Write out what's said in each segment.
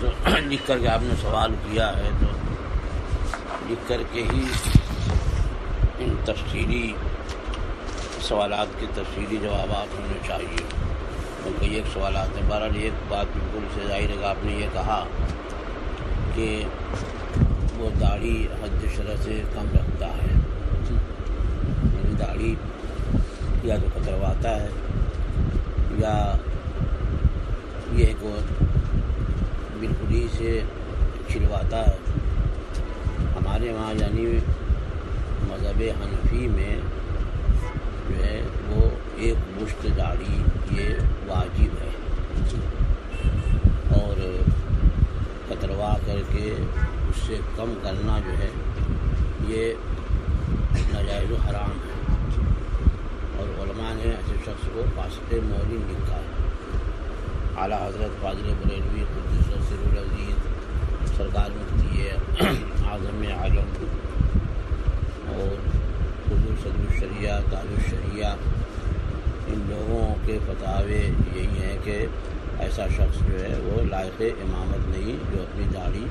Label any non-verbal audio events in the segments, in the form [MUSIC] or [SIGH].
تو [CLEARS THROAT] لکھ کر کے آپ نے سوال کیا ہے تو لکھ کر کے ہی ان تفصیلی سوالات کے تفصیلی جوابات ہونے چاہیے۔ کیونکہ ایک سوالات ہیں۔ بہرحال ایک بات بالکل سے ظاہر ہے کہ آپ نے یہ کہا کہ وہ داڑھی حد شرح سے کم رکھتا ہے۔ یعنی داڑھی یا تو کترواتا ہے یا یہ کو بالکل ہی سے چھلواتا ہے۔ ہمارے وہاں یعنی مذہب حنفی میں جو ہے وہ ایک مشت داڑھی یہ واجب ہے۔ اور کتروا کر کے اس سے کم کرنا جو ہے یہ ناجائز و حرام ہے۔ اور علماء نے ایسے شخص کو فاسق مولین لکھا ہے۔ اعلیٰ حضرت فاضل بریلوی قدس سر العزیز سرکار مفتی اعظم عالم اور حضور صدر الشریعہ تاج الشریعہ، ان لوگوں کے فتاوے یہی ہیں کہ ایسا شخص جو ہے وہ لائق امامت نہیں، جو اپنی داڑھی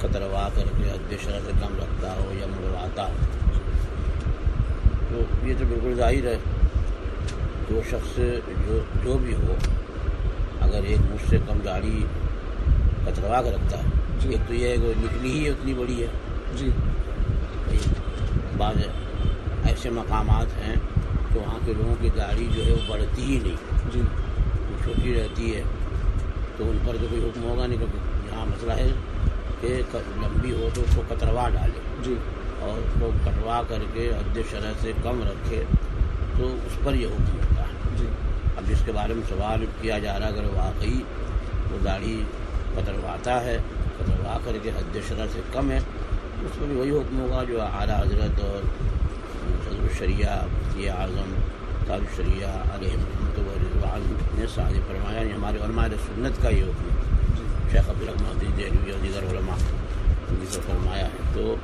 کتروا کر کے حد شرح سے کم رکھتا ہو یا مڑواتا ہو۔ تو یہ تو بالکل ظاہر ہے، جو شخص جو جو بھی ہو، اگر ایک مجھ سے کم گاڑی کتروا کے رکھتا ہے۔ جی ایک تو یہ ہے کہ نکلی ہی اتنی بڑی ہے۔ جی۔ بعض ایسے مقامات ہیں کہ وہاں کے لوگوں کی گاڑی جو ہے وہ بڑھتی ہی نہیں۔ جی۔ وہ چھوٹی رہتی ہے۔ تو ان پر تو کوئی حکم ہوگا نہیں کیونکہ یہاں مسئلہ ہے کہ لمبی ہو تو اس کو کتروا ڈالے۔ جی۔ اور اس کو کٹوا کر کے حد شرح سے کم رکھے تو اس پر یہ حکم ہوتا ہے۔ جی۔ اب جس کے بارے میں سوال کیا جا رہا اگر واقعی وہ داڑھی کترواتا ہے کتروا کر کے حد شرح سے کم ہے۔ اس میں بھی وہی حکم ہوگا جو اعلیٰ حضرت اور صدر الشریعہ، یہ اعظم تاج الشریعہ علیہ محمد و رضوان نے شادی فرمایا یہ ہمارے علماء سنت کا یہ حکم ہے۔ شیخ عبدالرحمٰن دہلوی اور دیگر علماء جسے فرمایا ہے۔ تو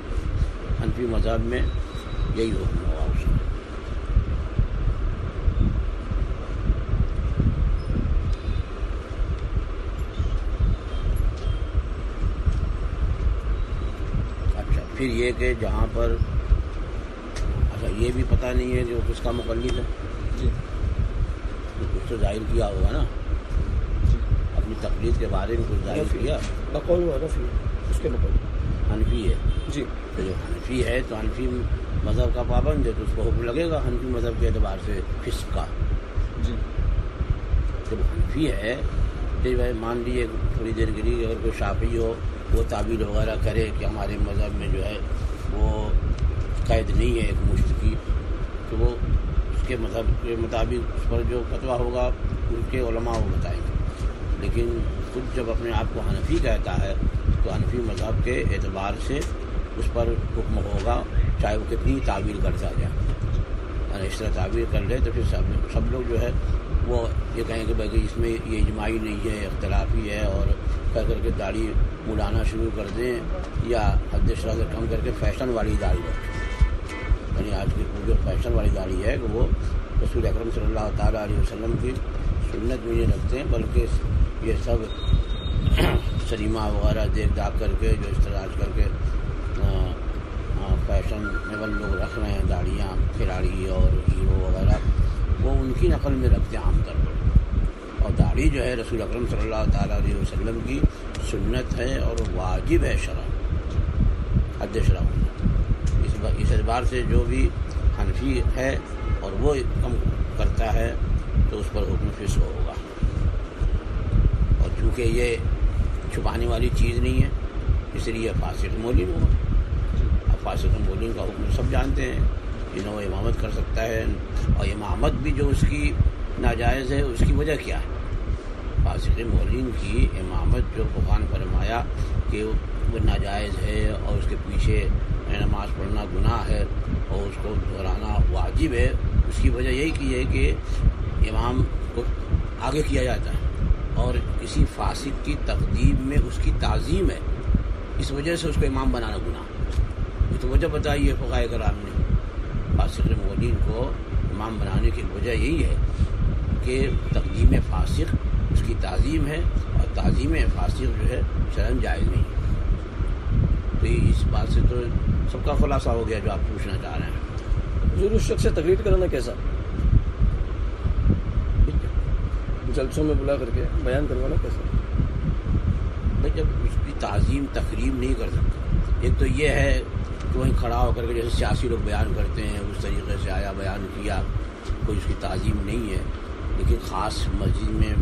حنفی مذہب میں یہی حکم ہوگا اس کا اچھا پھر یہ کہ جہاں پر اچھا یہ بھی پتہ نہیں ہے کہ وہ کس کا مقلد ہے۔ جی۔ کچھ تو ظاہر کیا ہوگا نا۔ جی۔ اپنی تقلید کے بارے میں کچھ ظاہر کیا۔ بقول و نفی۔ اس کے بقول حنفی ہے۔ جی۔ تو جو حنفی ہے تو حنفی مذہب کا پابند ہے تو اس کو حکم لگے گا حنفی مذہب کے اعتبار سے فسق کا۔ جی۔ جب حنفی ہے تو مان لیجیے تھوڑی دیر کے لیے اگر کوئی شافی ہو وہ تعبیر وغیرہ کرے کہ ہمارے مذہب میں جو ہے وہ قید نہیں ہے ایک مشت کی، تو وہ اس کے مذہب کے مطابق اس پر جو فتویٰ ہوگا، ان کے علماء وہ بتائیں گے۔ لیکن خود جب اپنے آپ کو حنفی کہتا ہے، تو حنفی مذہب کے اعتبار سے اس پر حکم ہوگا چاہے وہ کتنی تعبیر کرتا جائے اور یعنی اس طرح تعبیر کر لے تو پھر سب سب لوگ جو ہے وہ یہ کہیں کہ بھائی اس میں یہ اجماعی نہیں ہے، اختلافی ہے اور کہہ کر کے داڑھی مڑانا شروع کر دیں یا حد شرح سے کم کر کے فیشن والی داڑھی رکھیں۔ یعنی آج کی جو فیشن والی داڑھی ہے کہ وہ رسول اکرم صلی اللہ تعالیٰ علیہ وسلم کی سنت میں نہیں رکھتے ہیں بلکہ یہ سب [CLEARS THROAT] سنیما وغیرہ دیکھ داکھ کر کے جو اس طرح آج کر کے فیشن لیول لوگ رکھ رہے ہیں داڑیاں کھلاڑی اور ہیرو وغیرہ۔ وہ ان کی نقل میں رکھتے ہیں عام طور پر۔ اور داڑھی جو ہے رسول اکرم صلی اللہ تعالیٰ علیہ وسلم کی سنت ہے اور واجب ہے شرح حد شرح اس اس اعتبار سے جو بھی حنفی ہے اور وہ کم کرتا ہے تو اس پر حکم فص ہوگا۔ اور چونکہ یہ چھپانے والی چیز نہیں ہے اس لیے فاسق مولین ہوگا۔ اب فاسق مولین کا حکم سب جانتے ہیں۔ جنہوں وہ امامت کر سکتا ہے اور امامت بھی جو اس کی ناجائز ہے، اس کی وجہ کیا ہے؟ فاسق مولین کی امامت جو بخان فرمایا کہ وہ ناجائز ہے اور اس کے پیچھے نماز پڑھنا گناہ ہے اور اس کو دہرانا واجب ہے، اس کی وجہ یہی کی ہے کہ امام کو آگے کیا جاتا ہے اور کسی فاسق کی تقدیم میں اس کی تعظیم ہے۔ اس وجہ سے اس کو امام بنانا گناہ یہ تو وجہ بتائیے فقائے کرام نے۔ فاسق مولین کو امام بنانے کی وجہ یہی ہے کہ تقدیم فاسق اس کی تعظیم ہے اور تعظیم فاسق جو ہے شرم جائز نہیں ہے۔ تو یہ اس بات سے تو سب کا خلاصہ ہو گیا جو آپ پوچھنا چاہ رہے ہیں۔ حضور اس شخص سے تقریر کرانا کیسا؟ جلسوں میں بلا کر کے بیان کروانا کیسا؟ بھائی جب اس کی تعظیم تقریب نہیں کر سکتا ایک تو یہ ہے وہیں کھڑا ہو کر کے جیسے سیاسی لوگ بیان کرتے ہیں، اس طریقے سے آیا، بیان کیا، کوئی اس کی تعظیم نہیں ہے۔ لیکن خاص مسجد میں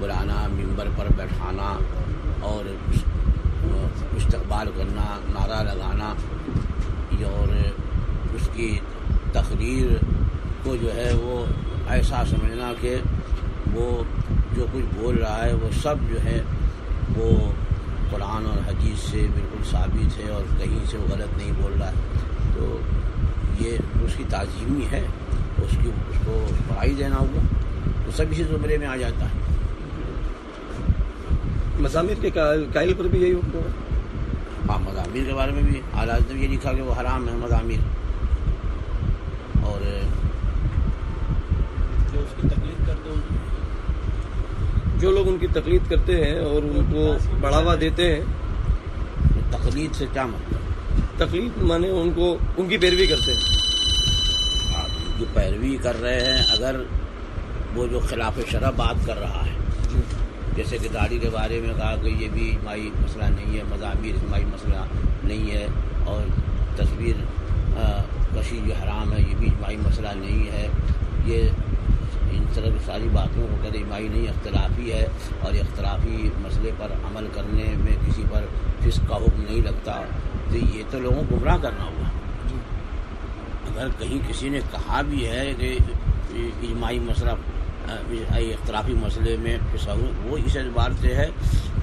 بلانا، ممبر پر بیٹھانا اور استقبال کرنا، نعرہ لگانا اور اس کی تقریر کو جو ہے وہ ایسا سمجھنا کہ وہ جو کچھ بول رہا ہے، وہ سب جو ہے وہ قرآن اور حدیث سے بالکل ثابت ہے اور کہیں سے وہ غلط نہیں بول رہا ہے۔ تو یہ اس کی تعظیمی ہے۔ اس کی اس کو پڑھائی دینا ہوگا۔ تو سب اسی زمرے میں آ جاتا ہے۔ مضامیر کے قائل پر بھی یہی ہوگا ہاں مضامیر کے بارے میں بھی اعلیٰ نے یہ لکھا کہ وہ حرام ہے مضامیر اور جو اس کی تکلیف کرتے ہیں جو لوگ ان کی تقلید کرتے ہیں اور ان کو بڑھاوا دیتے ہیں تقلید سے کیا مطلب؟ تقلید مانے ان کو ان کی پیروی کرتے ہیں۔ آپ جو پیروی کر رہے ہیں اگر وہ جو خلاف شرح بات کر رہا ہے جیسے کہ داڑھی کے بارے میں کہا کہ یہ بھی اجماعی مسئلہ نہیں ہے مضامیر اجماعی مسئلہ نہیں ہے اور تصویر کشی جو حرام ہے یہ بھی اجماعی مسئلہ نہیں ہے یہ کی ساری باتوں کو کہتے اجماعی نہیں اختلافی ہے اور اختلافی مسئلے پر عمل کرنے میں کسی پر فسق کا حکم نہیں لگتا۔ تو یہ تو لوگوں کو گمراہ کرنا ہوگا۔ اگر کہیں کسی نے کہا بھی ہے کہ اجماعی مسئلہ اختلافی مسئلے میں وہ اس اعتبار سے ہے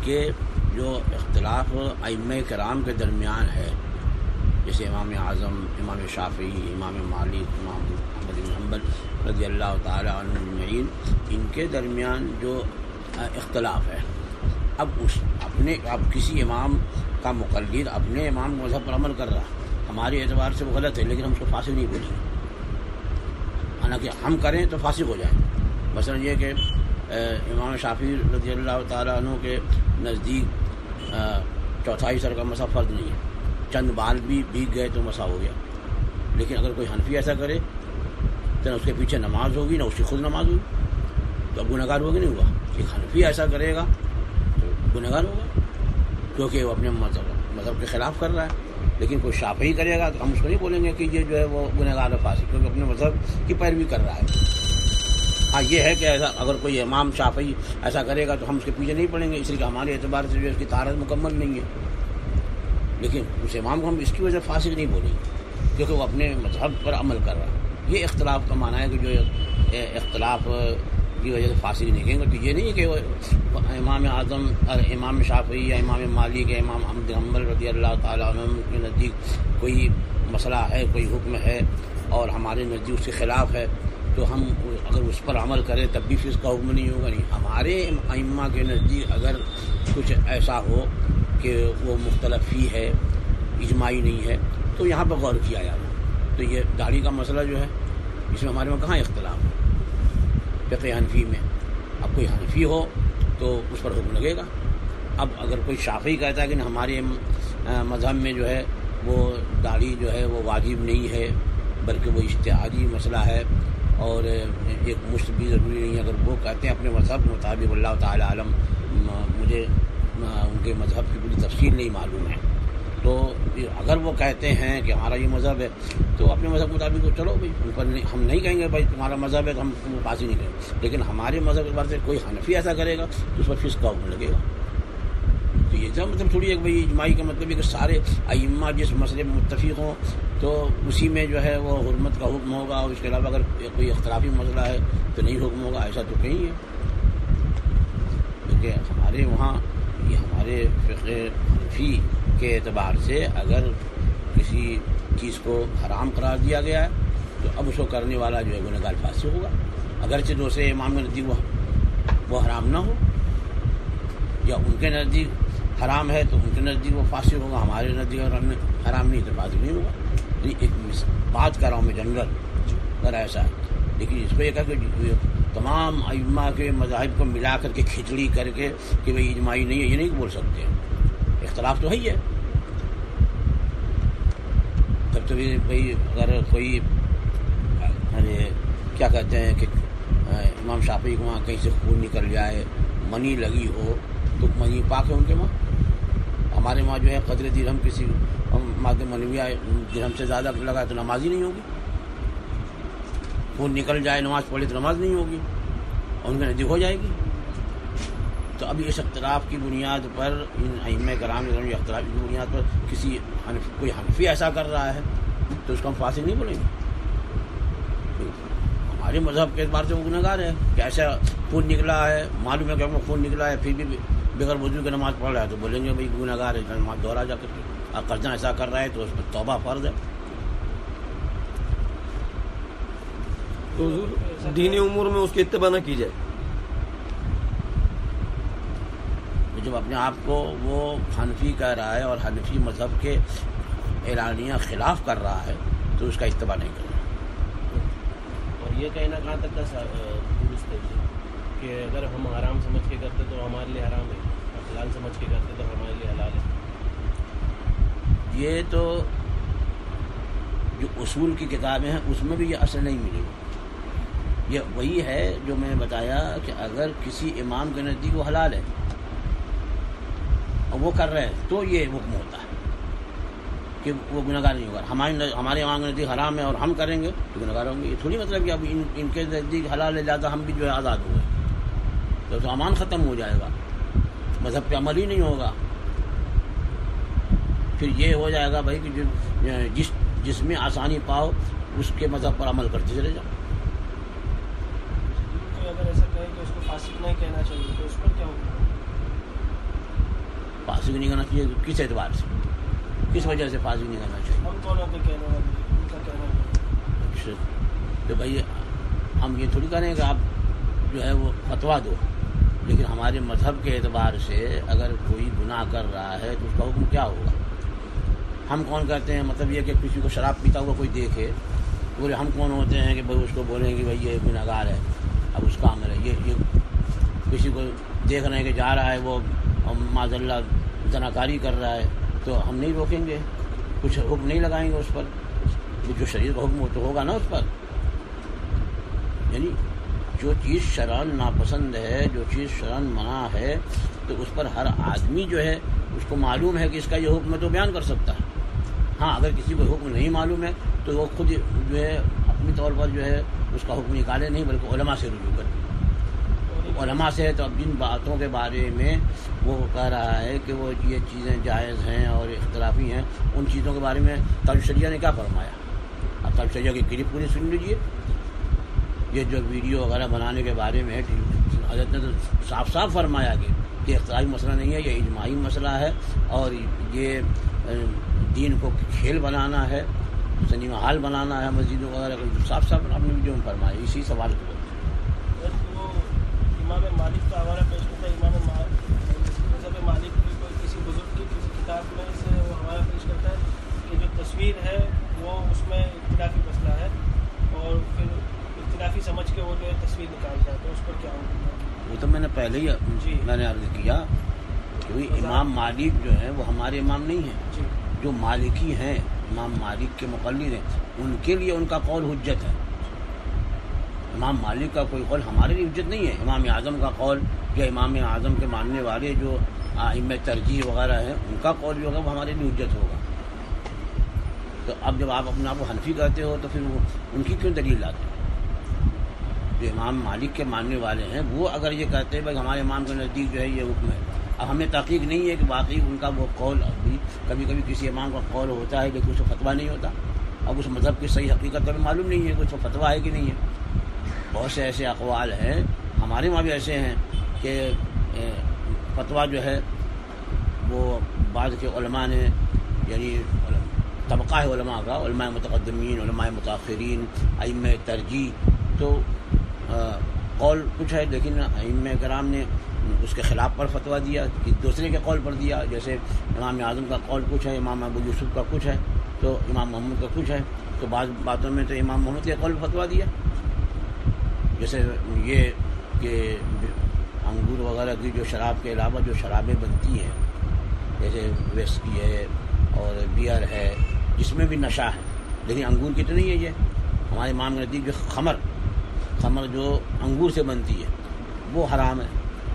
کہ جو اختلاف ائمہ کرام کے درمیان ہے جیسے امام اعظم امام شافعی امام مالک امام محمد بن حنبل رضی اللہ تعالیٰ عنہ ان کے درمیان جو اختلاف ہے۔ اب اس اپنے، اب کسی امام کا مقلد اپنے امام مذہب پر عمل کر رہا ہمارے اعتبار سے وہ غلط ہے، لیکن ہم اس کو فاسق نہیں بولیں۔ گے حالانکہ ہم کریں تو فاسق ہو جائیں۔ مثلا یہ کہ امام شافی رضی اللہ تعالیٰ عنہ کے نزدیک چوتھائی سر کا مسا فرض نہیں ہے۔ چند بال بھی بھیگ گئے تو مسا ہو گیا۔ لیکن اگر کوئی حنفی ایسا کرے تو نہ اس کے پیچھے نماز ہوگی، نہ اس کی خود نماز ہوگی۔ تو اب گنہ گار ہوگی نہیں ہوا ایک حنفی ایسا کرے گا تو گنہ گار ہوگا، کیونکہ وہ اپنے مذہب مذہب کے خلاف کر رہا ہے۔ لیکن کوئی شافی کرے گا تو ہم اس کو نہیں بولیں گے کہ یہ جو ہے وہ گنہ گار فاسی کیونکہ اپنے مذہب کی پیروی کر رہا ہے۔ ہاں یہ ہے کہ ایسا اگر کوئی امام شافعی ایسا کرے گا تو ہم اس کے پیچھے نہیں پڑیں گے، اس لیے کہ ہمارے اعتبار سے جو اس کی تارت مکمل نہیں ہے۔ لیکن اس امام کو ہم اس کی وجہ فاسق نہیں بولیں گے، کیونکہ وہ اپنے مذہب پر عمل کر رہا ہے۔ یہ اختلاف کا معنی ہے کہ جو اختلاف کی وجہ سے فاسق نہیں گے تو یہ نہیں کہ امام اعظم امام شافعی یا امام مالک یا امام احمد حمبل رضی اللہ تعالیٰ عنہ کے نزدیک کوئی مسئلہ ہے، کوئی حکم ہے اور ہمارے نزدیک اس کے خلاف ہے، تو ہم اگر اس پر عمل کریں تب بھی پھر اس کا حکم نہیں ہوگا۔ نہیں، ہمارے ائمہ کے نزدیک اگر کچھ ایسا ہو کہ وہ مختلف ہی ہے، اجماعی نہیں ہے، تو یہاں پہ غور کیا جائے۔ تو یہ داڑھی کا مسئلہ جو ہے اس میں ہمارے میں کہاں اختلاف ہے؟ فقہ حنفی میں اب کوئی حنفی ہو تو اس پر حکم لگے گا۔ اب اگر کوئی شافی کہتا ہے کہ ہمارے مذہب میں جو ہے وہ داڑھی جو ہے وہ واجب نہیں ہے، بلکہ وہ اشتہادی مسئلہ ہے اور ایک مشت بھی ضروری نہیں ہے۔ اگر وہ کہتے ہیں اپنے مذہب کے مطابق اللہ تعالیٰ عالم مجھے ان کے مذہب کی پوری تفصیل نہیں معلوم ہے۔ تو اگر وہ کہتے ہیں کہ ہمارا یہ مذہب ہے، تو اپنے مذہب کے مطابق چلو بھائی ان پر ہم نہیں کہیں گے بھائی تمہارا مذہب ہے تو ہم پاس ہی نہیں کریں گے۔ لیکن ہمارے مذہب کے بارے سے کوئی حنفی ایسا کرے گا تو اس پر فیس کا حکم لگے گا۔ تو یہ جو مطلب تھوڑی ایک بھائی اجماعی کا مطلب ہے کہ سارے ائمہ جس مسئلے میں متفق ہوں، تو اسی میں جو ہے وہ حرمت کا حکم ہوگا اور اس کے علاوہ اگر کوئی اختلافی مسئلہ ہے تو نہیں حکم ہوگا، ایسا تو کہیں ہے کیونکہ ہمارے وہاں یہ ہمارے فقہ فی کے اعتبار سے اگر کسی چیز کو حرام قرار دیا گیا ہے، تو اب اس کو کرنے والا جو ہے گنہ گار فاصل ہوگا۔ اگرچہ دوسرے امام کے نزدیک وہ وہ حرام نہ ہو، یا ان کے نزدیک حرام ہے تو ان کے نزدیک وہ فاصل ہوگا، ہمارے نزدیک حرام نہیں تو فاصل نہیں ہوگا۔ ایک بات کر رہا ہوں میں جنرل اگر ایسا۔ ہے لیکن اس کو یہ کہا کہ تمام ائمہ کے مذاہب کو ملا کر کے کھچڑی کر کے کہ بھائی اجماعی نہیں ہے، یہ نہیں بول سکتے۔ اختلاف تو ہے ہی ہے۔ تب تو بھی بھائی اگر کوئی، ارے، کیا کہتے ہیں کہ امام شافی کو وہاں کہیں سے خون نکل جائے، منی لگی ہو، تو منی پاک ہے ان کے وہاں؟ ہمارے وہاں جو ہے قدر درہم کسی ماد منویہ درہم سے زیادہ لگا تو نماز ہی نہیں ہوگی۔ خون نکل جائے، نماز پڑھے تو نماز نہیں ہوگی۔ اور ان کے نزدیک ہو جائے گی۔ تو اب اس اختلاف کی بنیاد پر ان ائمہ کرام اختلاف کی بنیاد پر کسی کوئی حنفی ایسا کر رہا ہے تو اس کو ہم فاصل نہیں بولیں گے۔ ہمارے مذہب کے اعتبار سے وہ گنگار ہے کہ ایسا خون نکلا ہے، معلوم ہے کہ ہم خون نکلا ہے، پھر بھی بغیر بزرگ کی نماز پڑھ رہا ہے تو بولیں گے بھائی گناگار ہے نماز دوہرا جا کر کے۔ اور قرضہ ایسا کر رہا ہے تو اس میں توبہ فرض ہے۔ تو حضور، دینی امور میں اس کی اتباع نہ کی جائے جب اپنے آپ کو وہ حنفی کہہ رہا ہے اور حنفی مذہب کے اعلانیہ خلاف کر رہا ہے تو اس کا اتباع نہیں کر رہا اور یہ کہنا کہاں تک کا درست ہے کہ اگر ہم حرام سمجھ کے کرتے تو ہمارے لیے حرام ہے اور حلال سمجھ کے کرتے تو ہمارے لیے حلال ہے۔ یہ تو جو اصول کی کتابیں ہیں اس میں بھی یہ اصل نہیں ملے گی یہ وہی ہے جو میں نے بتایا کہ اگر کسی امام کے نزدیک وہ حلال ہے اور وہ کر رہے ہیں تو یہ حکم ہوتا ہے کہ وہ گناہ نہیں ہوگا۔ ہمارے ہمارے امام کے نزدیک حرام ہے اور ہم کریں گے تو گناہ ہوں گے۔ یہ تھوڑی مطلب کہ اب ان ان کے نزدیک حلال ہے لہٰذا ہم بھی جو ہے آزاد ہو گئے تو, تو امان ختم ہو جائے گا مذہب پہ عمل ہی نہیں ہوگا پھر یہ ہو جائے گا بھائی کہ جس جس میں آسانی پاؤ اس کے مذہب پر عمل کرتے چلے جاؤ۔ اگر ایسا کہے کہ اس کو فاسق نہیں کہنا چاہیے تو اس پر فاسق نہیں کرنا چاہیے کس اعتبار سے؟ کس وجہ سے فاسق نہیں کرنا چاہیے؟ اچھا تو بھائی ہم یہ تھوڑی کریں کہ آپ جو ہے وہ فتوا دو لیکن ہمارے مذہب کے اعتبار سے اگر کوئی گناہ کر رہا ہے تو اس کا حکم کیا ہوگا؟ ہم کون کہتے ہیں؟ مطلب یہ کہ کسی کو شراب پیتا ہوا کوئی دیکھے بولے ہم کون ہوتے ہیں کہ بھائی اس کو بولیں کہ بھائی یہ گناہ گار ہے اب اس کا عمل ہے۔ یہ یہ کسی کو دیکھ رہے ہیں کہ جا رہا ہے وہ معذ اللہ زناکاری کر رہا ہے، تو ہم نہیں روکیں گے۔ کچھ حکم نہیں لگائیں گے اس پر۔ جو شریر کا حکم تو ہوگا نا اس پر۔ یعنی جو چیز شران ناپسند ہے، جو چیز شران منع ہے، تو اس پر ہر آدمی جو ہے، اس کو معلوم ہے کہ اس کا یہ حکم ہے تو بیان کر سکتا ہے۔ ہاں اگر کسی کو حکم نہیں معلوم ہے، تو وہ خود جو ہے، اپنی طور پر جو ہے، اس کا حکم نکالے نہیں، بلکہ علماء سے رجوع کرے۔ علماء سے تو اب جن باتوں کے بارے میں وہ کہہ رہا ہے کہ وہ یہ چیزیں جائز ہیں اور اختلافی ہیں، ان چیزوں کے بارے میں تلشریہ نے کیا فرمایا؟ اب تلشریہ کی کلپ پوری سن لیجیے یہ جو ویڈیو وغیرہ بنانے کے بارے میں حضرت نے تو صاف صاف فرمایا کہ یہ اختلافی مسئلہ نہیں ہے، یہ اجماعی مسئلہ ہے اور یہ دین کو کھیل بنانا ہے سنیما حال بنانا ہے، مسجدوں وغیرہ کو صاف صاف اپنی ویڈیو میں فرمایا، اسی سوال کو۔ امام مالک کا حوالہ پیش کرتا ہے امام مذہب مالک کی کوئی کسی بزرگ کی کسی کتاب میں سے وہ حوالہ پیش کرتا ہے کہ جو تصویر ہے وہ اس میں اختلافی مسئلہ ہے اور پھر اختلافی سمجھ کے وہ جو ہے تصویر نکالتا ہے تو اس پر کیا ہوگا وہ تو میں نے پہلے ہی جی۔ میں نے عرض کیا کہ امام مالک جو ہے وہ ہمارے امام نہیں ہیں۔ جی۔ جو مالکی ہیں امام مالک کے مقلد ہیں ان کے لیے ان کا قول حجت ہے۔ امام مالک کا کوئی قول ہمارے لیے حجت نہیں ہے۔ امام اعظم کا قول یا امام اعظم کے ماننے والے جو ام ترجیح وغیرہ ہیں ان کا قول جو ہوگا وہ ہمارے لیے حجت ہوگا۔ تو اب جب آپ اپنے آپ کو حنفی کرتے ہو تو پھر وہ ان کی کیوں دلیل لاتے ہو؟ جو امام مالک کے ماننے والے ہیں، وہ اگر یہ کہتے ہیں، بھائی ہمارے امام کے نزدیک جو ہے یہ حکم ہے۔ اب ہمیں تحقیق نہیں ہے کہ واقعی ان کا وہ قول ابھی کبھی کبھی کسی امام کا قول ہوتا ہے لیکن اس کو فتویٰ نہیں ہوتا۔ اب اس مذہب کی صحیح حقیقت کبھی معلوم نہیں ہے کہ اس کو فتویٰ ہے کہ نہیں ہے۔ بہت سے ایسے اقوال ہیں، ہمارے وہاں بھی ایسے ہیں کہ فتویٰ جو ہے وہ بعض کے علماء نے یعنی طبقہ ہے علماء کا، علماء متقدمین، علماء متاثرین ائم ترجیح، تو قول کچھ ہے، لیکن ام کرام نے اس کے خلاف پر فتویٰ دیا، کہ دوسرے کے قول پر دیا، جیسے امام اعظم کا قول کچھ ہے، امام ابو یوسف کا کچھ ہے، تو امام محمد کا کچھ ہے، تو بعض باتوں میں تو امام محمد کے قول فتویٰ دیا۔ جیسے یہ کہ انگور وغیرہ کی جو شراب کے علاوہ جو شرابیں بنتی ہیں، جیسے ویسکی ہے اور بیئر ہے جس میں بھی نشہ ہے۔ لیکن انگور کی تو نہیں ہے یہ؟ ہمارے امام کے نزدیک جو خمر خمر جو انگور سے بنتی ہے، وہ حرام ہے۔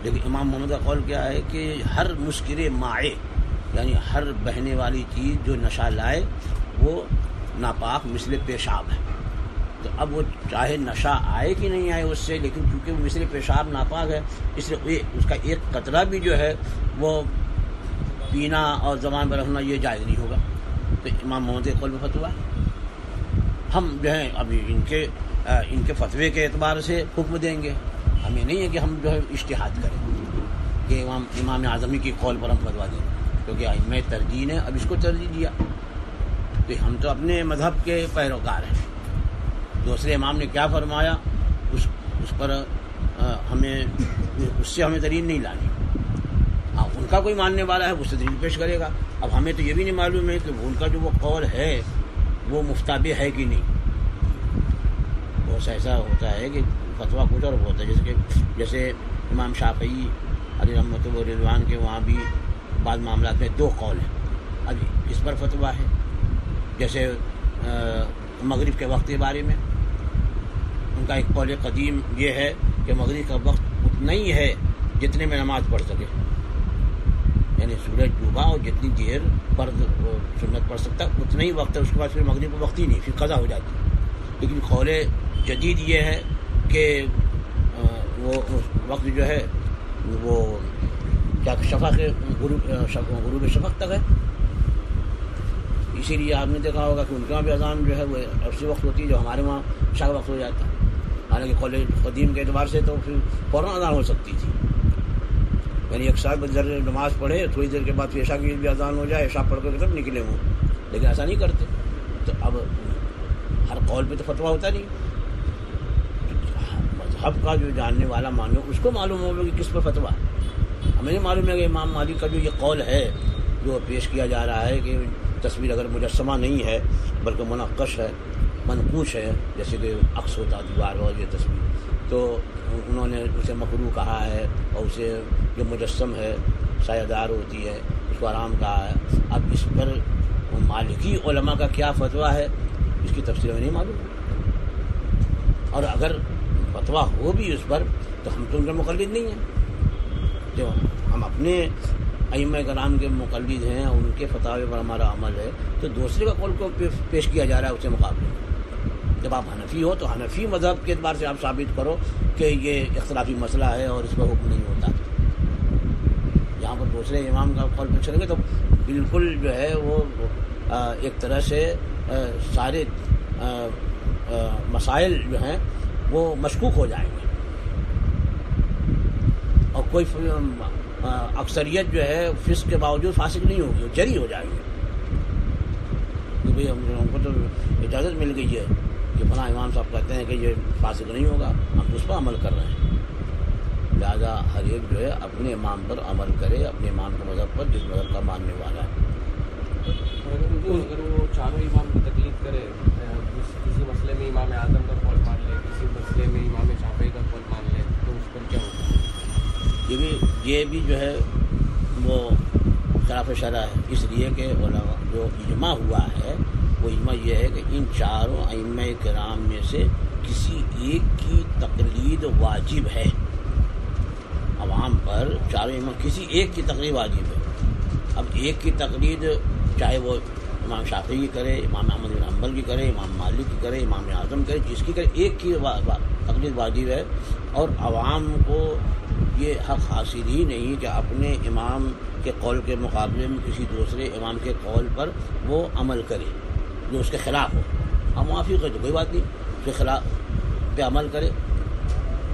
لیکن امام محمد کا قول کیا ہے کہ ہر مسکر مائع یعنی ہر بہنے والی چیز جو نشہ لائے، وہ ناپاک مثل پیشاب ہے۔ تو اب وہ چاہے نشہ آئے کہ نہیں آئے اس سے، لیکن چونکہ وہ مثل پیشاب ناپاک ہے، اس لیے اس کا ایک قطرہ بھی جو ہے، وہ پینا اور زبان پر رکھنا یہ جائز نہیں ہوگا تو امام محمد قول میں فتوا ہم جو ہیں ابھی ان کے ان کے فتوے کے اعتبار سے حکم دیں گے۔ ہمیں نہیں ہے کہ ہم جو ہے اشتہاد کریں کہ امام امام اعظمی کی قول پر ہم فتوا دیں۔ کیونکہ میں ترجیح نے اب اس کو ترجیح دیا۔ تو ہم تو اپنے مذہب کے پیروکار ہیں۔ دوسرے امام نے کیا فرمایا؟ اس اس پر ہمیں، اس سے ہمیں دلیل نہیں لانی۔ کا کوئی ماننے والا ہے اس سے پیش کرے گا۔ اب ہمیں تو یہ بھی نہیں معلوم ہے کہ ان کا جو وہ قول ہے، وہ مفتاب ہے کہ نہیں۔ بہت ایسا ہوتا ہے کہ فتویٰ کچھ اور ہوتا ہے، جیسے کہ جیسے امام شافعی علی رحمۃ رضوان کے وہاں بھی بعض معاملات میں دو قول ہیں۔ ابھی کس پر فتویٰ ہے۔ جیسے مغرب کے وقت کے بارے میں۔ ان کا ایک قول قدیم یہ ہے کہ مغرب کا وقت اتنا ہی ہے جتنے میں نماز پڑھ سکے۔ یعنی سورج ڈوبا اور جتنی دیر فرد سنت پڑھ سکتا اتنا ہی وقت ہے، اس کے بعد پھر مغرب کا وقت ہی نہیں، پھر قضا ہو جاتی لیکن قول جدید یہ ہے کہ وہ وقت جو ہے، وہ کیا شفا کے غروب شفق تک ہے۔ اسی لیے آپ نے دیکھا ہوگا کہ ان کے وہاں بھی اذان جو ہے، وہ ایسی وقت ہوتی ہے جو ہمارے وہاں شاہ وقت ہو جاتا ہے۔ حالانکہ کالج قدیم کے اعتبار سے تو پھر فوراً اذان ہو سکتی تھی۔ یعنی ایک ساتھ ذر نماز پڑھے، تھوڑی دیر کے بعد پھر عشاء کی بھی اذان ہو جائے، عشاء پڑھ کر تب نکلے ہوں لیکن ایسا نہیں کرتے۔ تو اب ہر قول پہ تو فتویٰ ہوتا نہیں۔ مذہب کا جو جاننے والا مانو، اس کو معلوم ہوگا کہ کس پر فتویٰ۔ ہمیں نہیں معلوم ہے کہ امام مالک کا جو یہ قول ہے، جو پیش کیا جا رہا ہے کہ تصویر اگر مجسمہ نہیں ہے، بلکہ منقش ہے، منقوش ہے، جیسے کہ عکس ہوتا دیوار اور یہ تصویر۔ تو انہوں نے اسے مکرو کہا ہے اور اسے جو مجسم ہے سایہ دار ہوتی ہے، اس کو آرام کہا ہے۔ اب اس پر مالکی علماء کا کیا فتویٰ ہے، اس کی تفصیل میں نہیں معلوم۔ اور اگر فتویٰ ہو بھی اس پر، تو ہم تو ان کا مقلد نہیں ہیں۔ جو ہم اپنے ائمہ کرام کے مقلد ہیں، ان کے فتح پر ہمارا عمل ہے، تو دوسرے کا قول کو پیش کیا جا رہا ہے، اس سے مقابلے جب آپ حنفی ہو تو حنفی مذہب کے اعتبار سے آپ ثابت کرو کہ یہ اختلافی مسئلہ ہے اور اس کا حکم نہیں ہوتا۔ یہاں پر دوسرے امام کا قول پہ چلیں گے تو بالکل جو ہے وہ ایک طرح سے سارے مسائل جو ہیں وہ مشکوک ہو جائیں گے۔ اور کوئی اکثریت جو ہے فسق کے باوجود فاسق نہیں ہوگی جری ہو جائے گی۔ کہ بھائی ہم کو تو اجازت مل گئی ہے۔ کہ فلاں امام صاحب کہتے ہیں کہ یہ فاسق نہیں ہوگا ہم اس پر عمل کر رہے ہیں۔ لہٰذا ہر ایک جو ہے اپنے امام پر عمل کرے اپنے امام کے مذہب پر جس مذہب کا ماننے والا ہے۔ اگر وہ چاروں امام کی تکلیف کرے کسی مسئلے میں امام اعظم کا قول مان لے کسی مسئلے میں امام شافعی کا قول مان لے تو اس پر کیا ہوگا یہ بھی یہ بھی جو ہے وہ خلاف شرح ہے۔ اس لیے کہ جو اجماع ہوا ہے وہ اجماع یہ ہے کہ ان چاروں ام کرام میں سے کسی ایک کی تقلید واجب ہے۔ عوام پر چاروں امام کسی ایک کی تقلید واجب ہے۔ اب ایک کی تقلید چاہے وہ امام شافی کی کرے، امام احمد بن حنبل کی کرے، امام مالک کی کرے، امام اعظم کرے، جس کی کرے، ایک کی تقلید واجب ہے۔ اور عوام کو یہ حق حاصل ہی نہیں کہ اپنے امام کے قول کے مقابلے میں کسی دوسرے امام کے قول پر وہ عمل کرے۔ جو اس کے خلاف ہو۔ ہم معافی کرے تو کوئی بات نہیں، اس کے خلاف پہ عمل کرے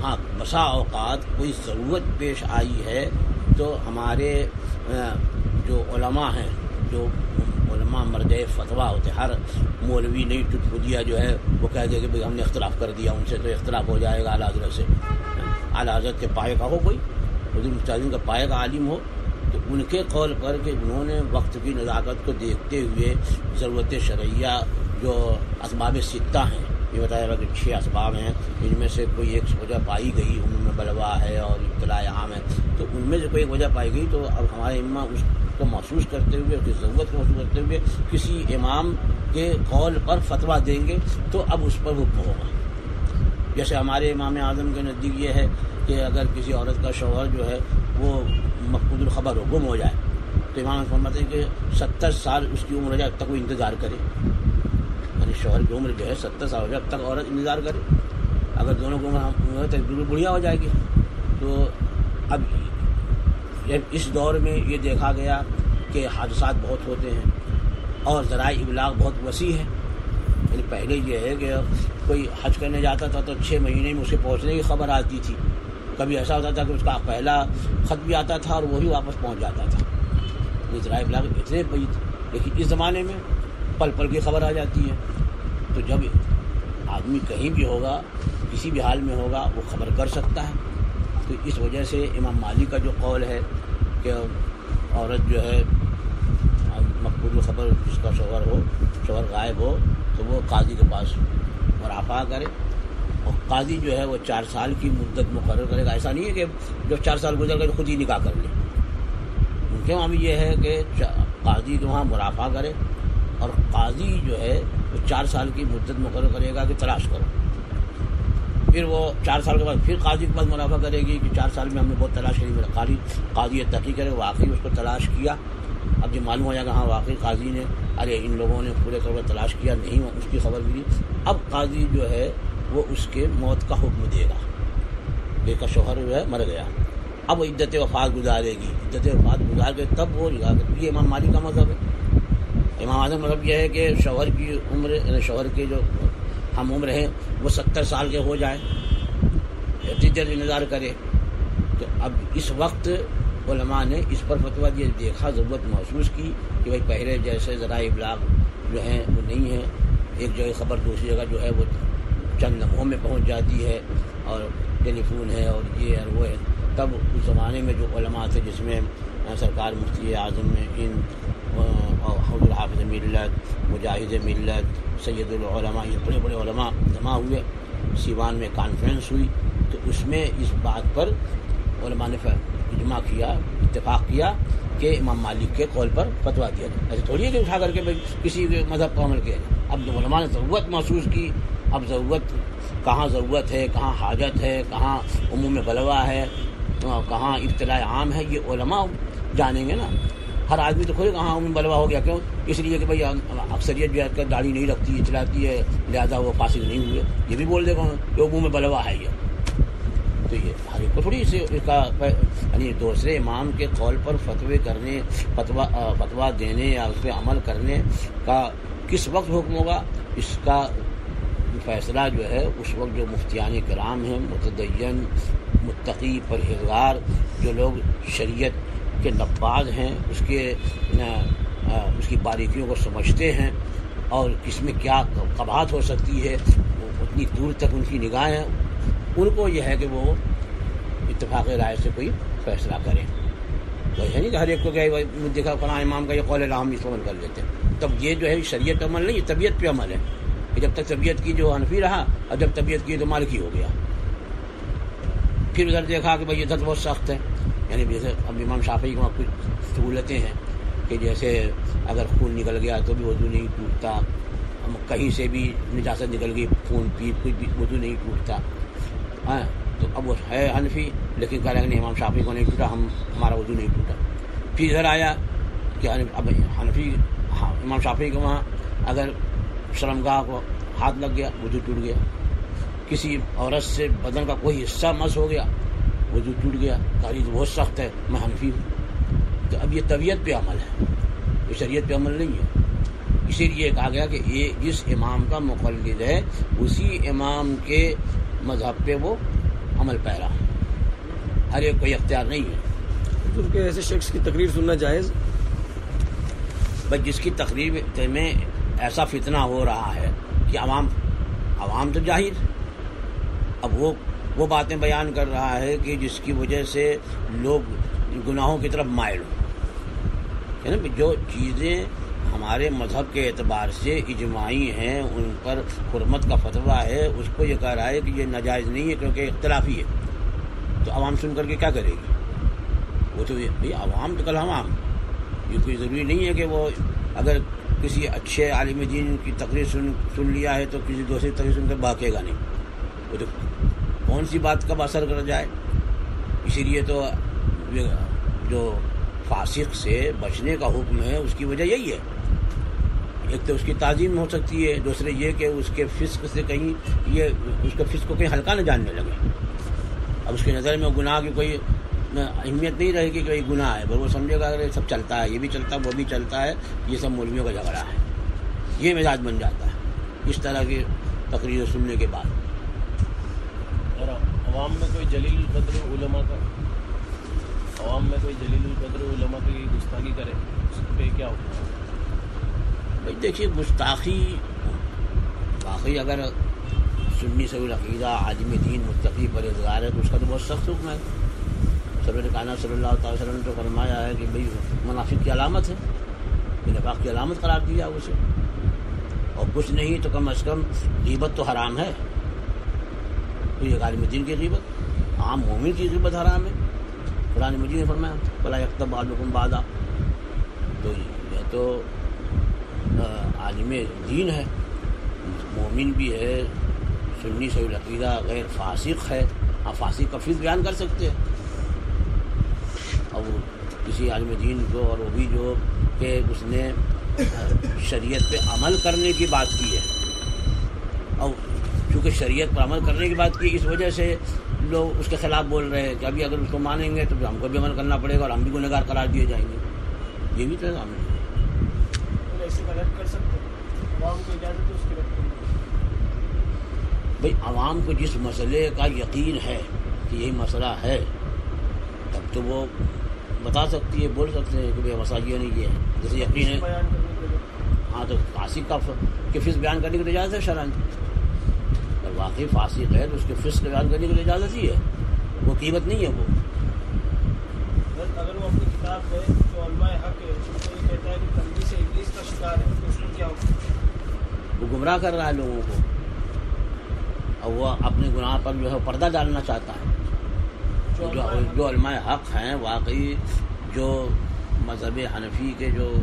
ہاں بسا اوقات کوئی ضرورت پیش آئی ہے تو ہمارے جو علماء ہیں، جو علماء مرد فتویٰ ہوتے ہر مولوی نہیں ٹٹپدیا جو ہے، وہ کہہ دے کہ بھائی ہم نے اختلاف کر دیا، ان سے تو اختلاف ہو جائے گا، اعلیٰ حضرت سے۔ اعلیٰ حضرت کے پائے کا ہو کوئی، حضور مستعین کا پائے کا عالم ہو۔ تو ان کے قول پر کہ انہوں نے وقت کی نزاکت کو دیکھتے ہوئے ضرورت شرعیہ جو اسباب سکہ ہیں، یہ بتایا جا رہا کہ چھ اسباب ہیں، ان میں سے کوئی ایک وجہ پائی گئی ان میں بلوا ہے اور اطلاع عام ہے۔ تو ان میں سے کوئی ایک وجہ پائی گئی تو اب ہمارے اما اس کو محسوس کرتے ہوئے، اس کی ضرورت کو محسوس کرتے ہوئے کسی امام کے قول پر فتویٰ دیں گے تو اب اس پر حکم ہوگا جیسے ہمارے امام اعظم کے نزدیک یہ ہے کہ اگر کسی عورت کا شوہر جو ہے وہ مقبول الخبر ہو، گم ہو جائے۔ تو امام فرماتے ہیں کہ ستر سال اس کی عمر ہو جائے، اب تک وہ انتظار کرے۔ یعنی شوہر کی عمر جو ہے، ستر سال ہو جائے، اب تک عورت انتظار کرے۔ اگر دونوں کی عمر تو بالکل بڑھیا ہو جائے گی۔ تو اب اس دور میں یہ دیکھا گیا کہ حادثات بہت ہوتے ہیں اور ذرائع ابلاغ بہت وسیع ہے یعنی پہلے یہ ہے کہ کوئی حج کرنے جاتا تھا تو چھ مہینے میں اسے پہنچنے کی خبر آتی تھی۔ کبھی ایسا ہوتا تھا کہ اس کا پہلا خط بھی آتا تھا اور وہی واپس پہنچ جاتا تھا۔ ذرائع ابلاغ اتنے بڑی لیکن اس زمانے میں پل پل کی خبر آ جاتی ہے۔ تو جب آدمی کہیں بھی ہوگا، کسی بھی حال میں ہوگا، وہ خبر کر سکتا ہے۔ تو اس وجہ سے امام مالک کا جو قول ہے کہ عورت جو ہے، مقبول خبر جس کا شوہر ہو، شوہر غائب ہو، تو وہ قاضی کے پاس مرافع کرے۔ قاضی جو ہے وہ چار سال کی مدت مقرر کرے گا۔ ایسا نہیں ہے کہ جو چار سال گزر گئے خود ہی نکاح کر لے۔ ان کے وہاں بھی یہ ہے کہ قاضی کے وہاں مرافع کرے اور قاضی جو ہے وہ چار سال کی مدت مقرر کرے گا کہ تلاش کرو۔ پھر وہ چار سال کے بعد پھر قاضی کے پاس منافع کرے گی کہ چار سال میں ہم نے بہت تلاش کری۔ میرا قاضی قاضی تحقیق کرے، واقعی اس کو تلاش کیا۔ اب یہ معلوم ہو جائے گا ہاں واقعی قاضی نے ارے، ان لوگوں نے پورے طور پر تلاش کیا، نہیں، اس کی خبر ملی۔ اب قاضی جو ہے وہ اس کے موت کا حکم دے گا۔ کہ کا شوہر جو ہے مر گیا۔ اب وہ عدت وفات گزارے گی۔ عدت وفات گزار کے تب وہ یہ امام مالک کا مذہب ہے۔ امام اعظم مطلب یہ ہے کہ شوہر کی عمر یعنی شوہر کے جو ہم عمر ہیں، وہ ستر سال کے ہو جائیں۔ جلد انتظار کرے۔ تو اب اس وقت علماء نے اس پر فتویٰ یہ دیکھا، ضرورت محسوس کی کہ بھائی پہلے جیسے ذرائع ابلاغ جو ہیں، وہ نہیں ہیں۔ ایک جگہ خبر دوسری جگہ جو ہے، وہ چند لمحوں میں پہنچ جاتی ہے اور ٹیلی فون ہے اور یہ اور وہ ہے۔ تب اس زمانے میں جو علماء تھے جس میں سرکار مفتی اعظم ان حضر الحافظ ملت مجاہد ملت سید العلماء، یہ بڑے بڑے علماء جمع ہوئے۔ سیوان میں کانفرنس ہوئی۔ تو اس میں اس بات پر علماء نے اجماع کیا، اتفاق کیا کہ امام مالک کے قول پر فتوا دیا جائے ایسے تھوڑی ہے کہ اٹھا کر کے بھائی کسی مذہب پر عمل کیا جائے۔ اب علماء نے ضرورت محسوس کی اب ضرورت کہاں ضرورت ہے، کہاں حاجت ہے، کہاں عموم بلوا ہے، کہاں اطلاع عام ہے، یہ علماء جانیں گے نا۔ ہر آدمی تو خود کہاں عموم بلوا ہو گیا، کیوں؟ اس لیے کہ بھائی اکثریت جو ہے داڑھی نہیں رکھتی ہے، چلاتی ہے، لہٰذا وہ فاصل نہیں ہوئے۔ یہ بھی بول دے گا کہ عموم بلوا ہے یہ۔ تو یہ ہر ایک کو تھوڑی اس کا یعنی دوسرے امام کے قول پر فتوے کرنے فتوا فتوا دینے یا اس پہ عمل کرنے کا کس وقت حکم ہوگا، اس کا فیصلہ جو ہے، اس وقت جو مفتیان کرام ہیں، متدین، متقی، پرہیزگار جو لوگ شریعت کے نفاذ ہیں، اس کے اس کی باریکیوں کو سمجھتے ہیں اور کس میں کیا قباہت ہو سکتی ہے، اتنی دور تک ان کی نگاہیں ان کو یہ ہے کہ وہ اتفاق رائے سے کوئی فیصلہ کریں۔ تو ہے نہیں کہ ہر ایک کو کہ دیکھا فلاں امام کا یہ قول ہے، ہم اس عمل کر لیتے ہیں۔ تب یہ جو ہے، شریعت پہ عمل نہیں، یہ طبیعت پہ عمل ہے۔ کہ جب تک طبیعت کی جو حنفی رہا اور جب طبیعت کی تو مالکی ہو گیا۔ پھر ادھر دیکھا کہ بھائی ادھر بہت سخت ہے۔ یعنی جیسے اب امام شافی کے وہاں کچھ سہولتیں ہیں کہ جیسے اگر خون نکل گیا تو بھی وضو نہیں ٹوٹتا کہیں سے بھی نجاست نکل گئی، خون پی کچھ بھی وضو نہیں ٹوٹتا۔ ہاں تو اب وہ ہے حنفی، لیکن کہہ رہے امام شافی کو نہیں ٹوٹا، ہم، ہمارا وضو نہیں ٹوٹا۔ پھر ادھر آیا کہ اب حنفی ہاں، امام شافی کے وہاں اگر شرمگاہ کو ہاتھ لگ گیا وضو ٹوٹ گیا۔ کسی عورت سے بدن کا کوئی حصہ مس ہو گیا وضو ٹوٹ گیا۔ تاریخ بہت سخت ہے میں حنفی ہوں۔ تو اب یہ طبیعت پہ عمل ہے۔ یہ شریعت پہ عمل نہیں ہے۔ اسی لیے کہا گیا کہ یہ جس امام کا مقلد ہے اسی امام کے مذہب پہ وہ عمل پیرا ہر ایک کوئی اختیار نہیں ہے۔ ایسے شخص کی تقریر سننا جائز؟ بھائی جس کی تقریر میں ایسا فتنہ ہو رہا ہے کہ عوام عوام تو ظاہر اب وہ وہ باتیں بیان کر رہا ہے کہ جس کی وجہ سے لوگ گناہوں کی طرف مائل ہوں۔ نا؟ جو چیزیں ہمارے مذہب کے اعتبار سے اجماعی ہیں، ان پر حرمت کا فتویٰ ہے، اس کو یہ کہہ رہا ہے کہ یہ ناجائز نہیں ہے کیونکہ اختلافی ہے۔ تو عوام سن کر کے کیا کرے گی؟ وہ تو بھائی عوام تو کل عوام یہ کوئی ضروری نہیں ہے کہ وہ اگر کسی اچھے عالم دین کی تقریر سن سن لیا ہے تو کسی دوسری تقریر سن کر باقے گا نہیں۔ وہ تو کون سی بات کب اثر کر جائے؟ اسی لیے تو جو فاسق سے بچنے کا حکم ہے، اس کی وجہ یہی ہے۔ ایک تو اس کی تعظیم ہو سکتی ہے، دوسرے یہ کہ اس کے فسق سے کہیں یہ، اس کے فسق کو کہیں ہلکا نہ جاننے لگے۔ اب اس کی نظر میں گناہ کی کوئی اہمیت نہیں رہے گی کہ گناہ ہے وہ سمجھے گا اگر یہ سب چلتا ہے یہ بھی چلتا ہے وہ بھی چلتا ہے یہ سب مولویوں کا جھگڑا ہے۔ یہ مزاج بن جاتا ہے۔ اس طرح کی تقریر سننے کے بعد۔ اور عوام میں کوئی جلیل القدر علماء کا عوام میں کوئی جلیل القدر علماء کی گستاخی کرے اس پہ کیا ہوگا بھائی دیکھیے گستاخی باقی اگر سنی سے العقیدہ عالم دین متقی پرہزگار ہے تو اس کا تو بہت سخت حکم ہے۔ سر کانا صلی اللہ تعالی وسلم نے تو فرمایا ہے کہ بھائی، منافق کی علامت ہے۔ نفاق کی علامت قرار دیا اسے۔ اور کچھ نہیں تو کم از کم غیبت تو حرام ہے۔ تو یہ عالم دین کی غیبت، عام مومن کی غیبت حرام ہے۔ قرآن مجید نے فرمایا بلا اختب عالم بادا تو یہ تو عالم دین ہے۔ مومن بھی ہے، سنی سے العقیدہ غیر فاسق ہے۔ آپ فاسق کا فیس بیان کر سکتے ہیں۔ اور کسی عالم دین کو اور وہ بھی جو کہ اس نے شریعت پہ عمل کرنے کی بات کی ہے۔ اور چونکہ شریعت پر عمل کرنے کی بات کی اس وجہ سے لوگ اس کے خلاف بول رہے ہیں کہ ابھی اگر اس کو مانیں گے تو ہم کو بھی عمل کرنا پڑے گا اور ہم بھی گنہگار قرار دیے جائیں گے۔ یہ بھی تو ہم بھائی عوام کو جس مسئلے کا یقین ہے کہ یہی مسئلہ ہے تب تو وہ بتا سکتی ہے بول سکتے ہیں کہ بھائی مسئلہ یہ نہیں یہ ہے۔ جیسے یقین ہے۔ ہاں تو فاسق کا کہ فس بیان کرنے کے لیے اجازت ہے شرائن اگر واقعی فاسق ہے تو اس کے فس بیان کرنے کے لیے اجازت ہی ہے۔ وہ قیمت نہیں ہے وہ۔ اگر وہ اپنی کتاب میں جو علماء حق ہے اس کو یہ کہتا ہے کہ تنگی سے ابلیس کا شکار ہے تو اس کو کیا ہوگا وہ گمراہ کر رہا ہے لوگوں کو۔ اور وہ اپنے گناہ پر جو ہے پردہ ڈالنا چاہتا ہے۔ جو علماء حق ہیں واقعی جو مذہب حنفی کے جو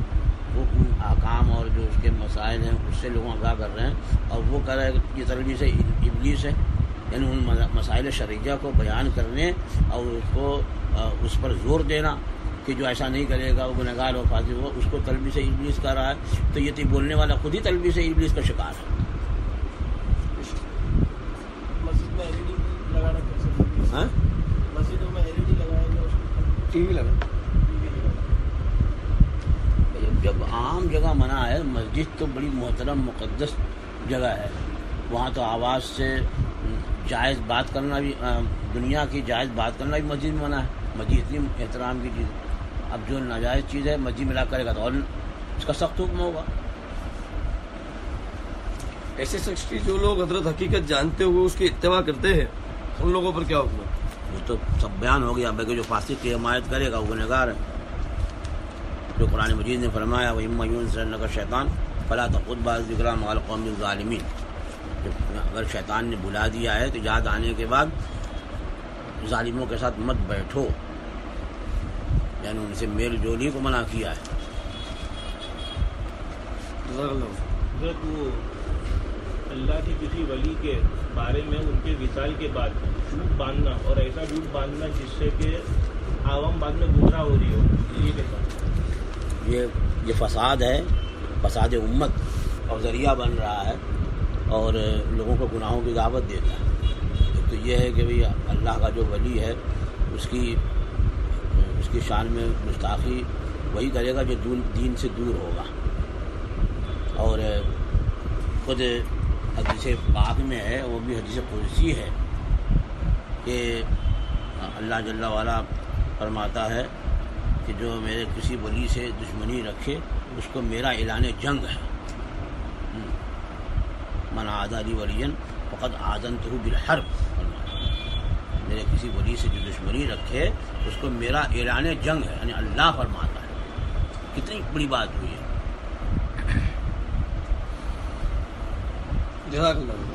حکم احکام اور جو اس کے مسائل ہیں اس سے لوگوں آگاہ کر رہے ہیں۔ اور وہ کہہ رہے ہیں کہ یہ طرح سے ابلیس ہے۔ یعنی ان مسائل شریعہ کو بیان کرنے اور اس کو اس پر زور دینا کہ جو ایسا نہیں کرے گا وہ گنہگار و فاضل ہو اس کو طلبی سے ابلیس کر رہا ہے۔ تو یہ تو بولنے والا خود ہی طلبی سے ابلیس کا شکار ہے۔ مسجد میں ایل ای ڈی لگانا کیسے ہاں مسجدوں میں ایل ای ڈی لگائیں گے اس کو ٹی وی لگا۔ جب عام جگہ منع ہے مسجد تو بڑی محترم مقدس جگہ ہے۔ وہاں تو آواز سے جائز بات کرنا بھی دنیا کی جائز بات کرنا بھی مسجد میں منع ہے۔ مسجد اتنی احترام کی چیز۔ اب جو ناجائز چیز ہے مسجد ملا کرے گا تو اور اس کا سخت حکم ہوگا۔ ایسے شخص کی جو لوگ حضرت حقیقت جانتے ہوئے اس کی اتباع کرتے ہیں ان لوگوں پر کیا حکم ہے؟ وہ تو سب بیان ہو گیا بلکہ جو فاسق کی حمایت کرے گا وہ گنہگار ہے۔ جو قرآن مجید نے فرمایا وہ امیون سے نگر شیطان فلاں باز ذکر مغل قوم ظالمین اگر شیطان نے بلا دیا ہے تو یاد آنے کے بعد ظالموں کے ساتھ مت بیٹھو۔ یعنی ان سے میل جولی کو منع کیا ہے۔ اللہ کے کسی ولی کے بارے میں ان کے وصال کے بعد جھوٹ باندھنا اور ایسا جھوٹ باندھنا جس سے کہ عوام بعد میں گمراہ ہو رہی ہو، یہ کیسا یہ یہ فساد ہے، فساد امت اور ذریعہ بن رہا ہے اور لوگوں کو گناہوں کی دعوت دیتا ہے۔ ایک تو یہ ہے کہ بھئی اللہ کا جو ولی ہے، اس کی اس کی شان میں گستاخی وہی کرے گا جو دین سے دور ہوگا۔ اور خود حدیث پاک میں ہے، وہ بھی حدیث قدسی ہے کہ اللہ جل والا فرماتا ہے کہ جو میرے کسی ولی سے دشمنی رکھے، اس کو میرا اعلان جنگ ہے۔ من آزادی ولین فقط آزن تو بالحرب۔ میرے کسی ولی سے جو دشمنی رکھے، اس کو میرا اعلان جنگ ہے یعنی اللہ فرماتا ہے۔ کتنی بڑی بات ہوئی ہے۔ جزاک اللہ